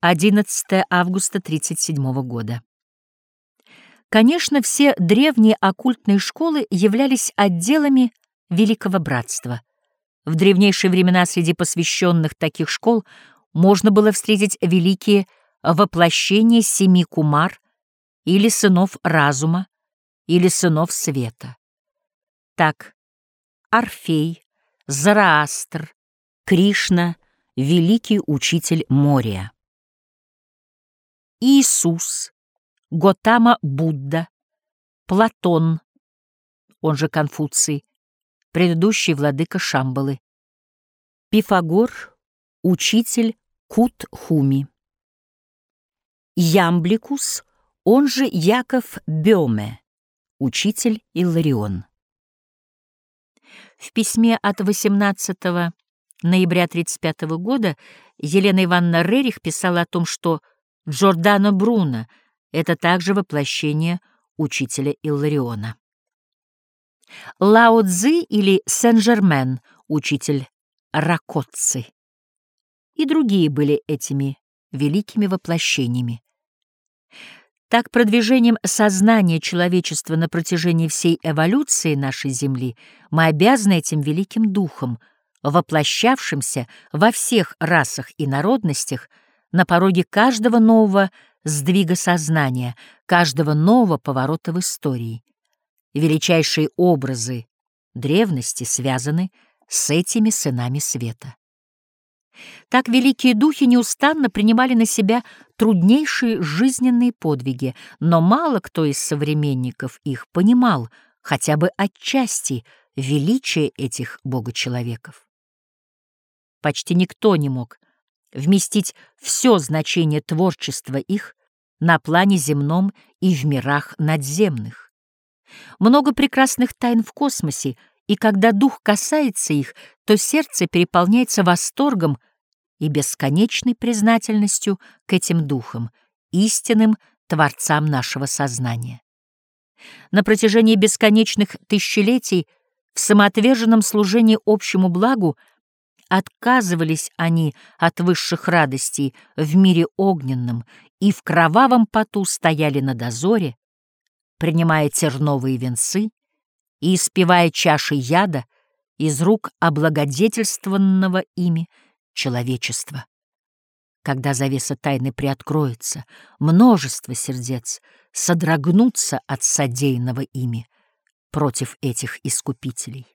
11 августа 37 года. Конечно, все древние оккультные школы являлись отделами Великого Братства. В древнейшие времена среди посвященных таких школ можно было встретить великие воплощения семи кумар или сынов разума, или сынов света. Так, Орфей, Зараастр, Кришна, великий учитель Мория. Иисус, Готама Будда, Платон, он же Конфуций, предыдущий владыка Шамбалы, Пифагор, учитель Кут-Хуми, Ямбликус, он же Яков Бёме, учитель Илларион. В письме от 18 ноября 1935 года Елена Ивановна Рерих писала о том, что Джордано Бруно — это также воплощение учителя Иллариона. Лао Цзи или Сен-Жермен — учитель Ракоцци. И другие были этими великими воплощениями. Так продвижением сознания человечества на протяжении всей эволюции нашей Земли мы обязаны этим великим духом, воплощавшимся во всех расах и народностях на пороге каждого нового сдвига сознания, каждого нового поворота в истории. Величайшие образы древности связаны с этими сынами света. Так великие духи неустанно принимали на себя труднейшие жизненные подвиги, но мало кто из современников их понимал, хотя бы отчасти, величие этих богочеловеков. Почти никто не мог вместить все значение творчества их на плане земном и в мирах надземных. Много прекрасных тайн в космосе, и когда дух касается их, то сердце переполняется восторгом и бесконечной признательностью к этим духам, истинным творцам нашего сознания. На протяжении бесконечных тысячелетий в самоотверженном служении общему благу отказывались они от высших радостей в мире огненном и в кровавом поту стояли на дозоре, принимая терновые венцы и испевая чаши яда из рук облагодетельствованного ими человечества. Когда завеса тайны приоткроется, множество сердец содрогнутся от содеянного ими против этих искупителей.